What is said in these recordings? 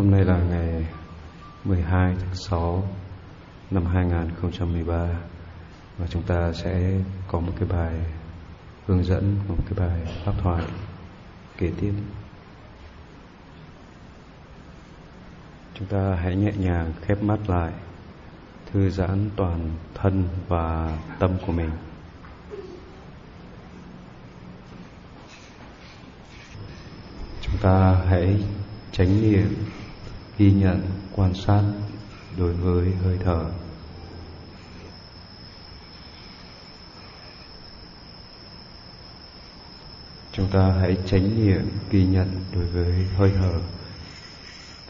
Hôm nay là ngày 12 tháng 6 năm 2013 và chúng ta sẽ có một cái bài hướng dẫn một cái bài pháp thoại kế tiếp. Chúng ta hãy nhẹ nhàng khép mắt lại, thư giãn toàn thân và tâm của mình. Chúng ta hãy chánh niệm ghi nhận, quan sát đối với hơi thở. Chúng ta hãy chánh niệm, ghi nhận đối với hơi thở.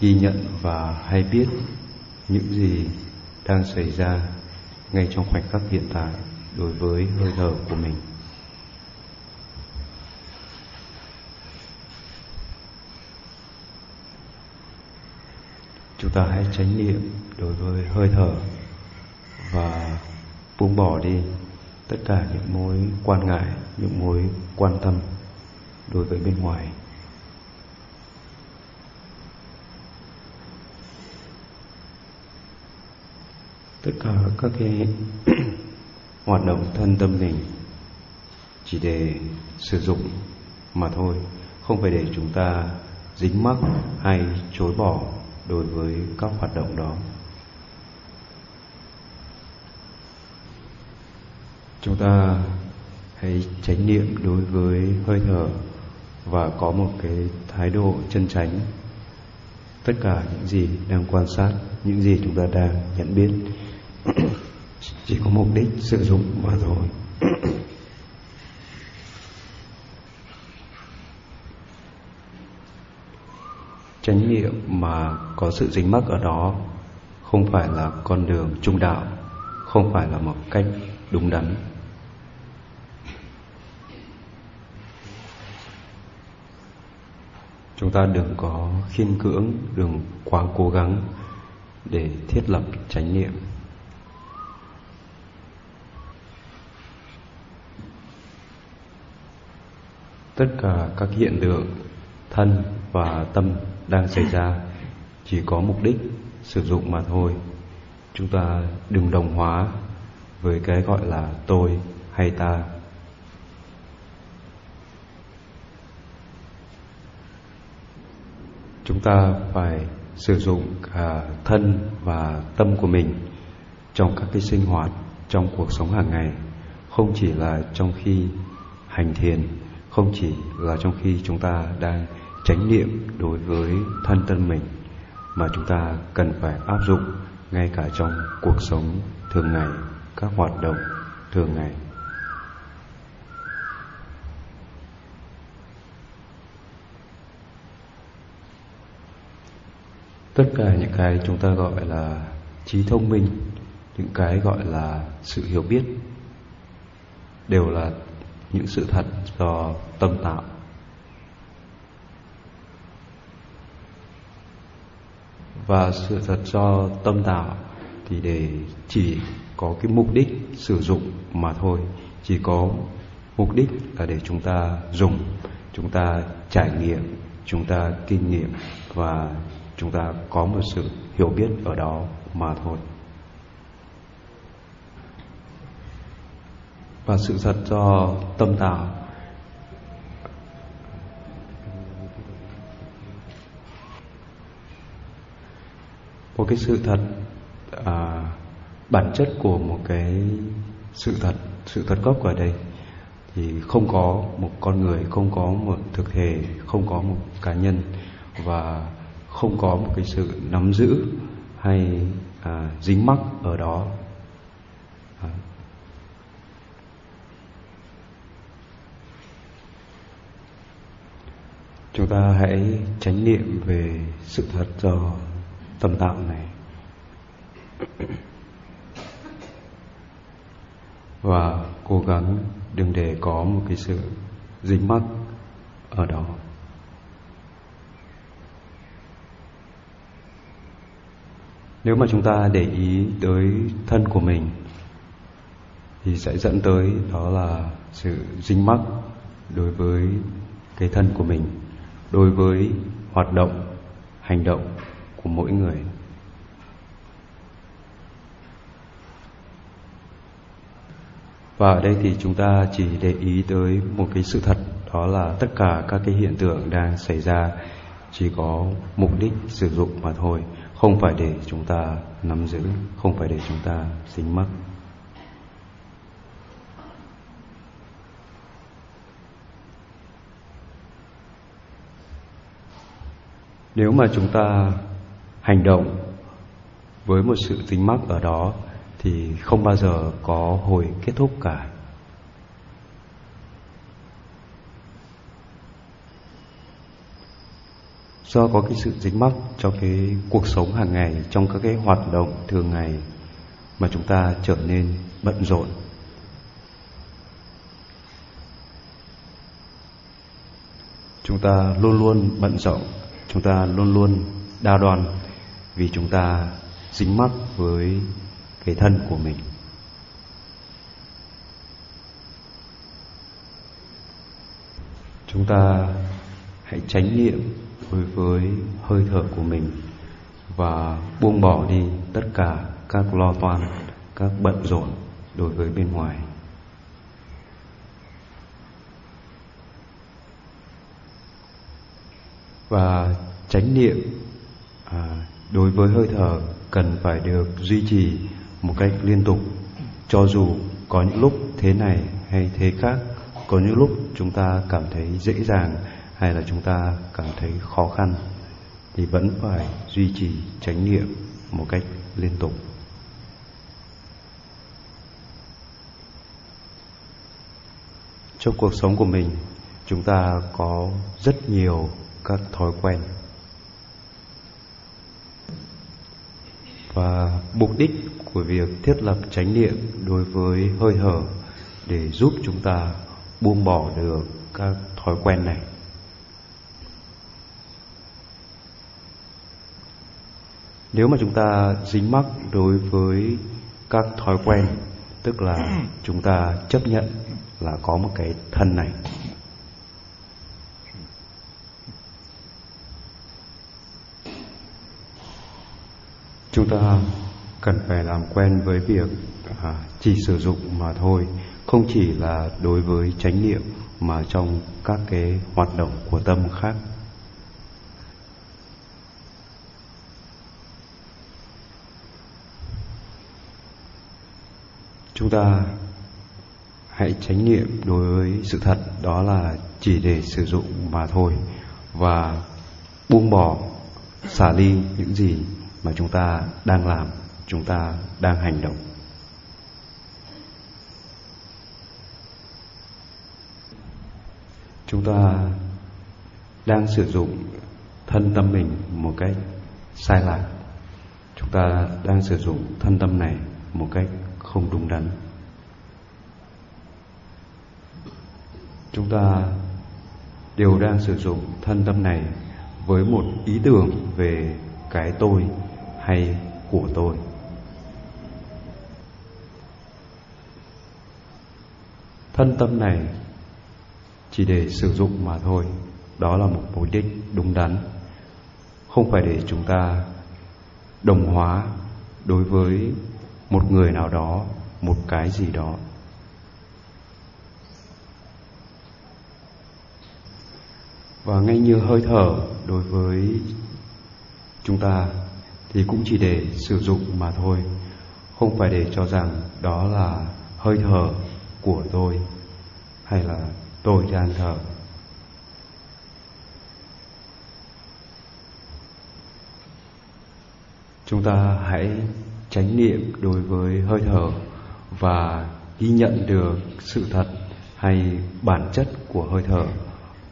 Ghi nhận và hay biết những gì đang xảy ra ngay trong khoảnh khắc hiện tại đối với hơi thở của mình. Chúng ta hãy tránh niệm đối với hơi thở và buông bỏ đi tất cả những mối quan ngại, những mối quan tâm đối với bên ngoài. Tất cả các cái hoạt động thân tâm mình chỉ để sử dụng mà thôi, không phải để chúng ta dính mắc hay chối bỏ đối với các hoạt động đó. Chúng ta hãy chánh niệm đối với hơi thở và có một cái thái độ chân chánh tất cả những gì đang quan sát, những gì chúng ta đang nhận biết, chỉ có mục đích sử dụng mà thôi. chánh niệm mà có sự dính mắc ở đó không phải là con đường trung đạo, không phải là một cách đúng đắn. Chúng ta đừng có khiên cưỡng, đừng quá cố gắng để thiết lập chánh niệm. Tất cả các hiện tượng thân và tâm đang xảy ra, chỉ có mục đích sử dụng mà thôi. Chúng ta đừng đồng hóa với cái gọi là tôi hay ta. Chúng ta phải sử dụng cả thân và tâm của mình trong các cái sinh hoạt, trong cuộc sống hàng ngày. Không chỉ là trong khi hành thiền, không chỉ là trong khi chúng ta đang chánh niệm đối với thân thân mình mà chúng ta cần phải áp dụng ngay cả trong cuộc sống thường ngày, các hoạt động thường ngày. Tất cả những cái chúng ta gọi là trí thông minh, những cái gọi là sự hiểu biết, đều là những sự thật do tâm tạo. Và sự thật do tâm tạo thì để chỉ có cái mục đích sử dụng mà thôi. Chỉ có mục đích là để chúng ta dùng, chúng ta trải nghiệm, chúng ta kinh nghiệm và chúng ta có một sự hiểu biết ở đó mà thôi. Và sự thật do tâm tạo một cái sự thật à, bản chất của một cái sự thật sự thật gốc ở đây thì không có một con người không có một thực thể không có một cá nhân và không có một cái sự nắm giữ hay à, dính mắc ở đó à. chúng ta hãy tránh niệm về sự thật do tâm tạo này. Và cố gắng đừng để có một cái sự dính mắc ở đó. Nếu mà chúng ta để ý tới thân của mình, thì sẽ dẫn tới đó là sự dính mắc đối với cái thân của mình, đối với hoạt động, hành động của mỗi người. Và ở đây thì chúng ta chỉ để ý tới một cái sự thật, đó là tất cả các cái hiện tượng đang xảy ra chỉ có mục đích sử dụng mà thôi, không phải để chúng ta nắm giữ, không phải để chúng ta dính mắc. Nếu mà chúng ta hành động với một sự dính mắc ở đó thì không bao giờ có hồi kết thúc cả. Do có cái sự dính mắc cho cái cuộc sống hàng ngày trong các cái hoạt động thường ngày mà chúng ta trở nên bận rộn. Chúng ta luôn luôn bận rộn, chúng ta luôn luôn đa đoan vì chúng ta dính mắc với cái thân của mình. Chúng ta hãy tránh niệm đối với hơi thở của mình và buông bỏ đi tất cả các lo toan các bận rộn đối với bên ngoài. Và chánh niệm à, đối với hơi thở, cần phải được duy trì một cách liên tục. Cho dù có những lúc thế này hay thế khác, có những lúc chúng ta cảm thấy dễ dàng hay là chúng ta cảm thấy khó khăn, thì vẫn phải duy trì chánh niệm một cách liên tục. Trong cuộc sống của mình, chúng ta có rất nhiều các thói quen. Và mục đích của việc thiết lập chánh niệm đối với hơi thở để giúp chúng ta buông bỏ được các thói quen này. Nếu mà chúng ta dính mắc đối với các thói quen tức là chúng ta chấp nhận là có một cái thân này chúng ta cần phải làm quen với việc à, chỉ sử dụng mà thôi không chỉ là đối với chánh niệm mà trong các cái hoạt động của tâm khác. Chúng ta hãy chánh niệm đối với sự thật đó là chỉ để sử dụng mà thôi và buông bỏ xả ly những gì mà chúng ta đang làm, chúng ta đang hành động. Chúng ta đang sử dụng thân tâm mình một cách sai lạc. Chúng ta đang sử dụng thân tâm này một cách không đúng đắn. Chúng ta đều đang sử dụng thân tâm này với một ý tưởng về cái tôi hay của tôi. Thân tâm này chỉ để sử dụng mà thôi. Đó là một mục đích đúng đắn. Không phải để chúng ta đồng hóa đối với một người nào đó, một cái gì đó. Và ngay như hơi thở đối với chúng ta thì cũng chỉ để sử dụng mà thôi. Không phải để cho rằng đó là hơi thở của tôi hay là tôi đang thở. Chúng ta hãy chánh niệm đối với hơi thở và ghi nhận được sự thật hay bản chất của hơi thở.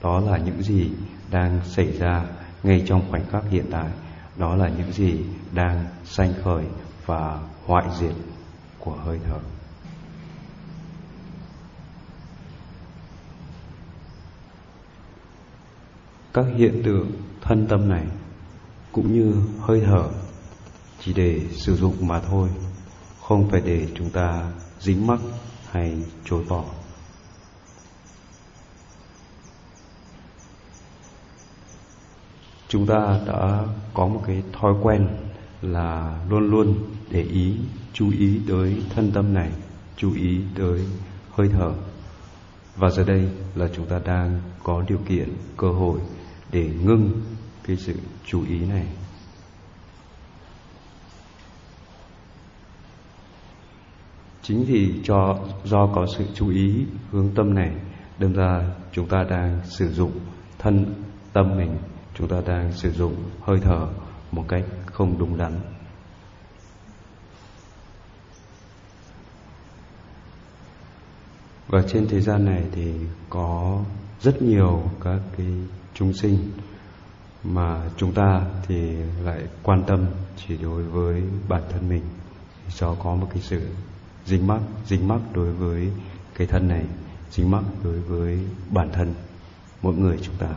Đó là những gì đang xảy ra ngay trong khoảnh khắc hiện tại đó là những gì đang sanh khởi và hoại diệt của hơi thở. Các hiện tượng thân tâm này cũng như hơi thở chỉ để sử dụng mà thôi, không phải để chúng ta dính mắc hay chối bỏ. Chúng ta đã có một cái thói quen là luôn luôn để ý, chú ý tới thân tâm này, chú ý tới hơi thở. Và giờ đây là chúng ta đang có điều kiện, cơ hội để ngưng cái sự chú ý này. Chính vì cho, do có sự chú ý, hướng tâm này, đâm ra chúng ta đang sử dụng thân tâm mình chúng ta đang sử dụng hơi thở một cách không đúng đắn. Và trên thế gian này thì có rất nhiều các cái chúng sinh mà chúng ta thì lại quan tâm chỉ đối với bản thân mình. Do có một cái sự dính mắc dính mắc đối với cái thân này, dính mắc đối với bản thân, mỗi người chúng ta.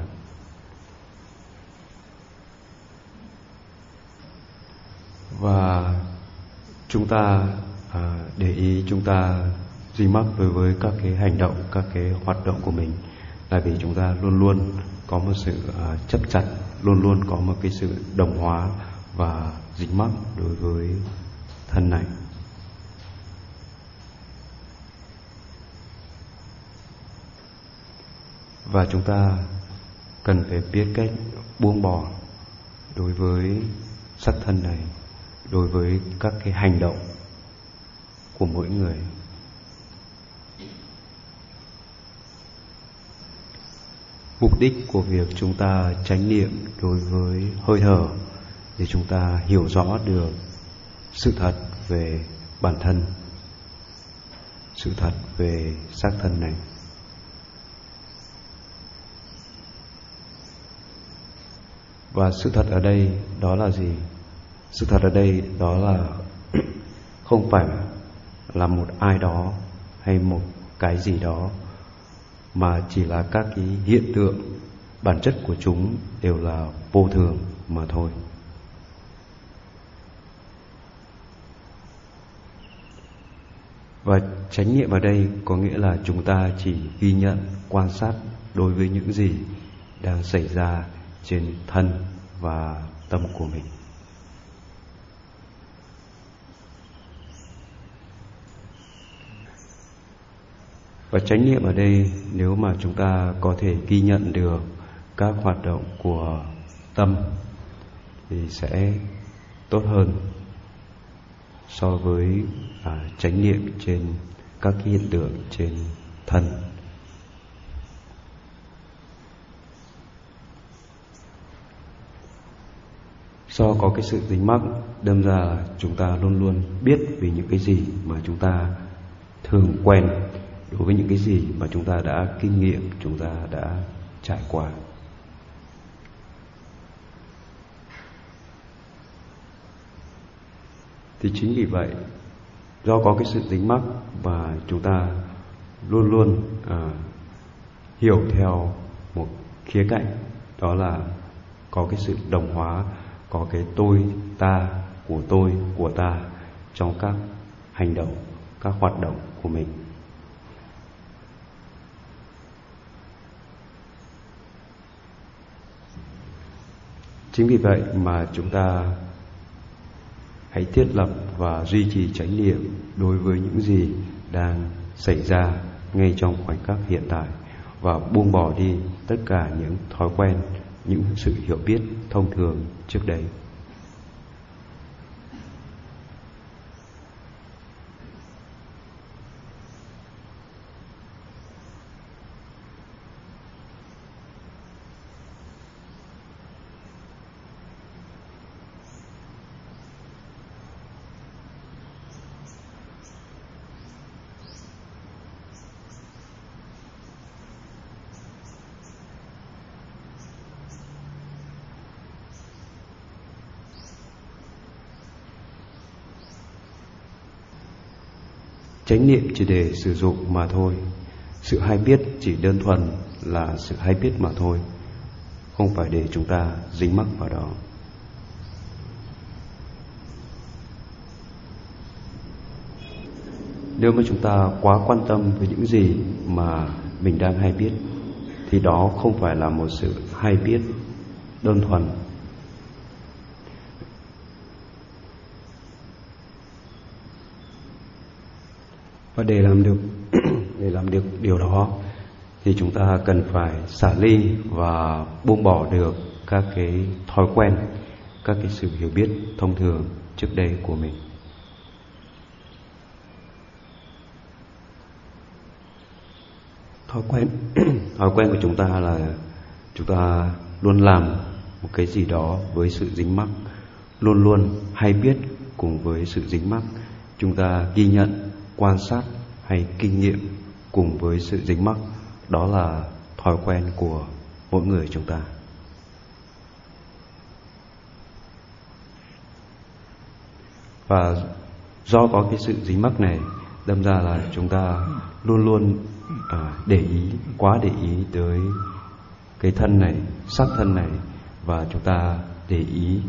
Và chúng ta à, để ý chúng ta dính mắc đối với các cái hành động các cái hoạt động của mình. Là vì chúng ta luôn luôn có một sự à, chấp chặt luôn luôn có một cái sự đồng hóa và dính mắc đối với thân này. Và chúng ta cần phải biết cách buông bỏ đối với sắc thân này đối với các cái hành động của mỗi người. Mục đích của việc chúng ta tránh niệm đối với hơi thở để chúng ta hiểu rõ được sự thật về bản thân, sự thật về xác thân này. Và sự thật ở đây đó là gì? Sự thật ở đây đó là không phải là một ai đó hay một cái gì đó, mà chỉ là các cái hiện tượng, bản chất của chúng đều là vô thường mà thôi. Và chánh niệm ở đây có nghĩa là chúng ta chỉ ghi nhận, quan sát đối với những gì đang xảy ra trên thân và tâm của mình. Và chánh niệm ở đây nếu mà chúng ta có thể ghi nhận được các hoạt động của tâm thì sẽ tốt hơn so với à, chánh niệm trên các hiện tượng trên thân. Do có cái sự dính mắc đâm ra chúng ta luôn luôn biết về những cái gì mà chúng ta thường quen đối với những cái gì mà chúng ta đã kinh nghiệm chúng ta đã trải qua. Thì chính vì vậy do có cái sự dính mắc và chúng ta luôn luôn à, hiểu theo một khía cạnh đó là có cái sự đồng hóa có cái tôi ta của tôi của ta trong các hành động các hoạt động của mình. Chính vì vậy mà chúng ta hãy thiết lập và duy trì chánh niệm đối với những gì đang xảy ra ngay trong khoảnh khắc hiện tại và buông bỏ đi tất cả những thói quen, những sự hiểu biết thông thường trước đây. Chánh niệm chỉ để sử dụng mà thôi. Sự hay biết chỉ đơn thuần là sự hay biết mà thôi, không phải để chúng ta dính mắc vào đó. Nếu mà chúng ta quá quan tâm với những gì mà mình đang hay biết, thì đó không phải là một sự hay biết đơn thuần. Và để làm được để làm được điều đó thì chúng ta cần phải xả ly và buông bỏ được các cái thói quen các cái sự hiểu biết thông thường trước đây của mình. Thói quen. Thói quen của chúng ta là chúng ta luôn làm một cái gì đó với sự dính mắc luôn luôn hay biết cùng với sự dính mắc. Chúng ta ghi nhận quan sát hay kinh nghiệm cùng với sự dính mắc đó là thói quen của mỗi người chúng ta. Và do có cái sự dính mắc này đâm ra là chúng ta luôn luôn à, để ý quá để ý tới cái thân này sắc thân này và chúng ta để ý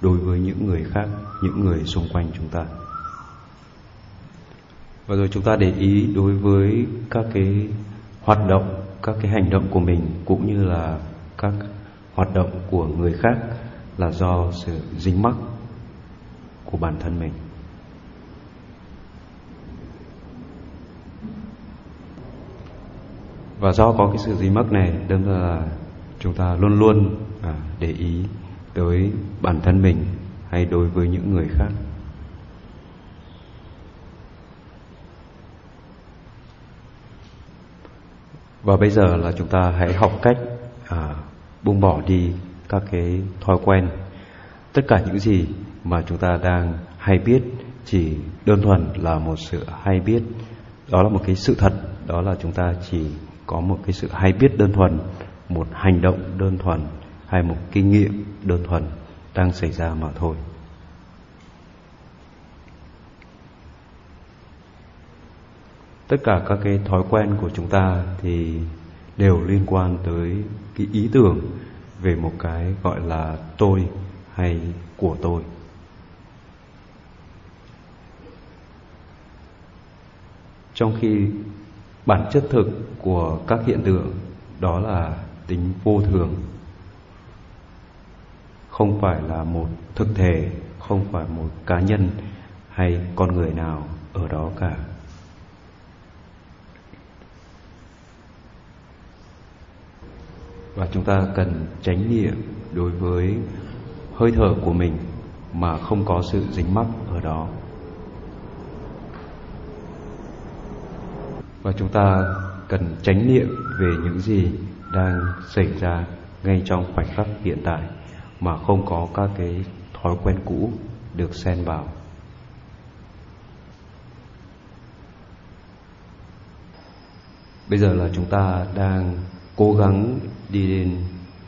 đối với những người khác những người xung quanh chúng ta và rồi chúng ta để ý đối với các cái hoạt động các cái hành động của mình cũng như là các hoạt động của người khác là do sự dính mắc của bản thân mình. Và do có cái sự dính mắc này đâm ra là chúng ta luôn luôn à, để ý tới bản thân mình hay đối với những người khác. Và bây giờ là chúng ta hãy học cách à, buông bỏ đi các cái thói quen. Tất cả những gì mà chúng ta đang hay biết chỉ đơn thuần là một sự hay biết. Đó là một cái sự thật. Đó là chúng ta chỉ có một cái sự hay biết đơn thuần một hành động đơn thuần hay một kinh nghiệm đơn thuần đang xảy ra mà thôi. Tất cả các cái thói quen của chúng ta thì đều liên quan tới cái ý tưởng về một cái gọi là tôi hay của tôi. Trong khi bản chất thực của các hiện tượng đó là tính vô thường, không phải là một thực thể, không phải một cá nhân hay con người nào ở đó cả. Và chúng ta cần tránh niệm đối với hơi thở của mình mà không có sự dính mắc ở đó. Và chúng ta cần tránh niệm về những gì đang xảy ra ngay trong khoảnh khắc hiện tại mà không có các cái thói quen cũ được xen vào. Bây giờ là chúng ta đang cố gắng đi đến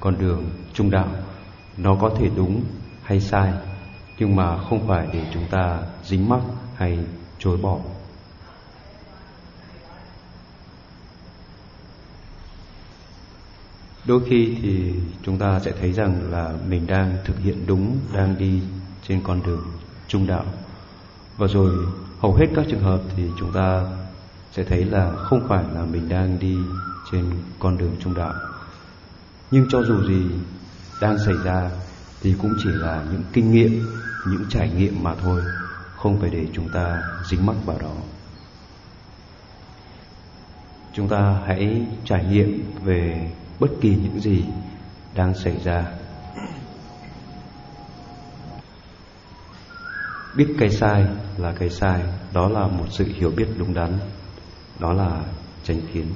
con đường trung đạo. Nó có thể đúng hay sai, nhưng mà không phải để chúng ta dính mắc hay chối bỏ. Đôi khi thì chúng ta sẽ thấy rằng là mình đang thực hiện đúng, đang đi trên con đường trung đạo. Và rồi hầu hết các trường hợp thì chúng ta sẽ thấy là không phải là mình đang đi trên con đường trung đạo nhưng cho dù gì đang xảy ra thì cũng chỉ là những kinh nghiệm, những trải nghiệm mà thôi, không phải để chúng ta dính mắc vào đó. Chúng ta hãy trải nghiệm về bất kỳ những gì đang xảy ra. Biết cái sai là cái sai, đó là một sự hiểu biết đúng đắn, đó là chánh kiến.